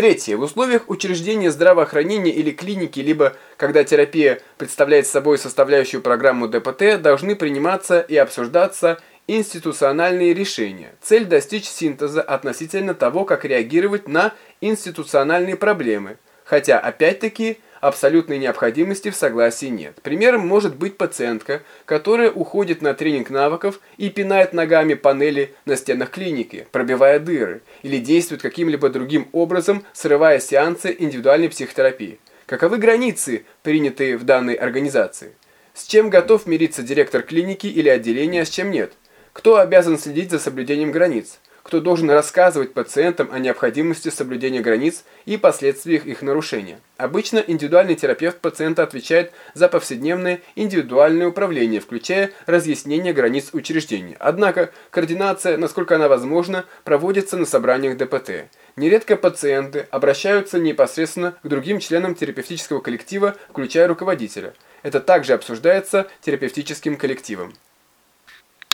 Третье. В условиях учреждения здравоохранения или клиники, либо когда терапия представляет собой составляющую программу ДПТ, должны приниматься и обсуждаться институциональные решения. Цель достичь синтеза относительно того, как реагировать на институциональные проблемы, хотя опять-таки абсолютной необходимости в согласии нет. Примером может быть пациентка, которая уходит на тренинг навыков и пинает ногами панели на стенах клиники, пробивая дыры, или действует каким-либо другим образом, срывая сеансы индивидуальной психотерапии. Каковы границы, принятые в данной организации? С чем готов мириться директор клиники или отделения, а с чем нет? Кто обязан следить за соблюдением границ? Кто должен рассказывать пациентам о необходимости соблюдения границ и последствиях их нарушения. Обычно индивидуальный терапевт пациента отвечает за повседневное индивидуальное управление, включая разъяснение границ учреждения. Однако координация, насколько она возможна, проводится на собраниях ДПТ. Нередко пациенты обращаются непосредственно к другим членам терапевтического коллектива, включая руководителя. Это также обсуждается терапевтическим коллективом.